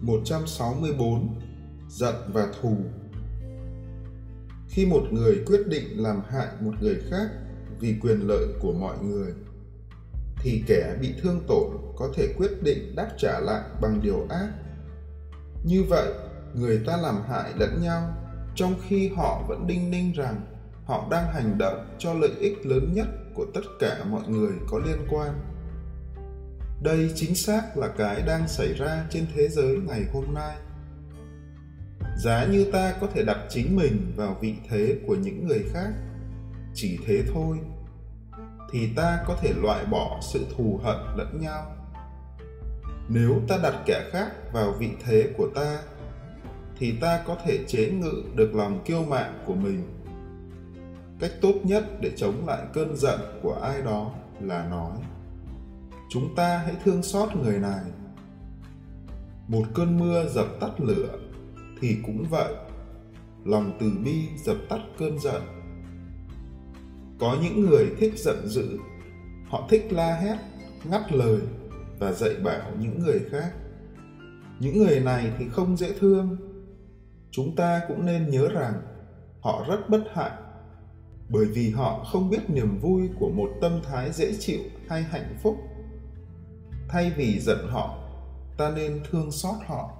164 Giận và thù Khi một người quyết định làm hại một người khác vì quyền lợi của mọi người thì kẻ bị thương tổn có thể quyết định đáp trả lại bằng điều ác. Như vậy, người ta làm hại lẫn nhau trong khi họ vẫn đinh ninh rằng họ đang hành động cho lợi ích lớn nhất của tất cả mọi người có liên quan đây chính xác là cái đang xảy ra trên thế giới ngày hôm nay. Giá như ta có thể đặt chính mình vào vị thế của những người khác, chỉ thế thôi, thì ta có thể loại bỏ sự thù hận lẫn nhau. Nếu ta đặt kẻ khác vào vị thế của ta, thì ta có thể chế ngự được lòng kiêu mạn của mình. Cách tốt nhất để chống lại cơn giận của ai đó là nói chúng ta hãy thương xót người này. Một cơn mưa dập tắt lửa thì cũng vậy. Lòng từ bi dập tắt cơn giận. Có những người thích giận dữ, họ thích la hét, ngắt lời và dạy bảo những người khác. Những người này thì không dễ thương. Chúng ta cũng nên nhớ rằng họ rất bất hạnh, bởi vì họ không biết niềm vui của một tâm thái dễ chịu hay hạnh phúc thay vì giận họ ta nên thương xót họ.